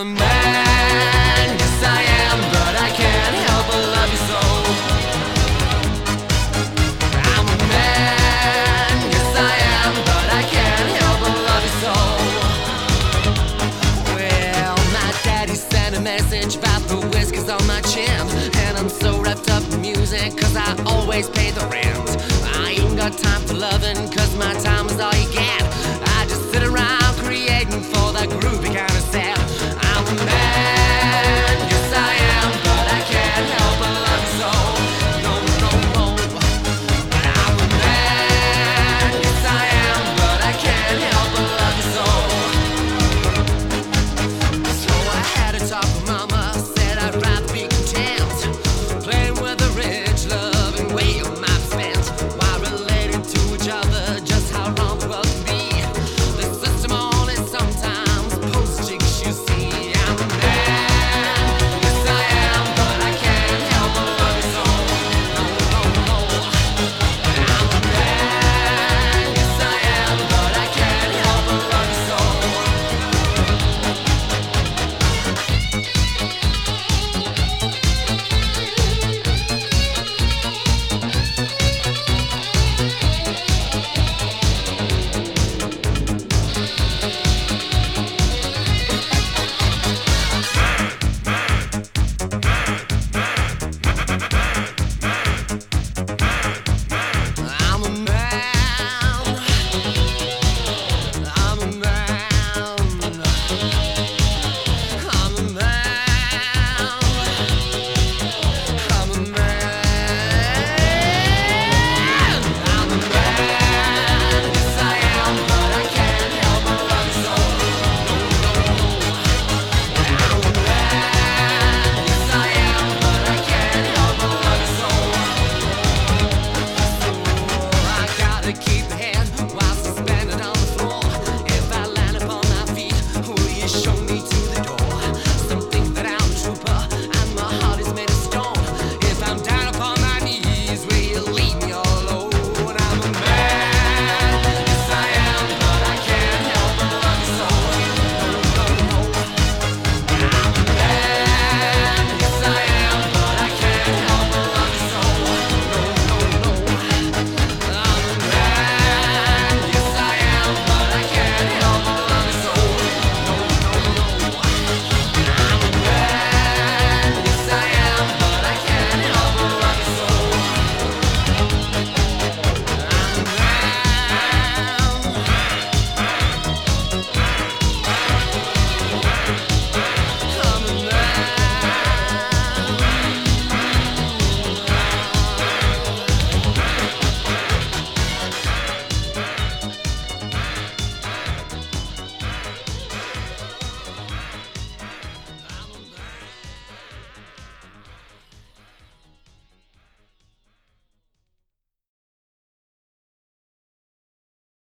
a man, yes I am, but I can't help but love you so. I'm a man, yes I am, but I can't help but love you so. Well, my daddy sent a message about the whiskers on my chin, and I'm so wrapped up in music, cause I always pay the rent. I ain't got time for loving, cause my time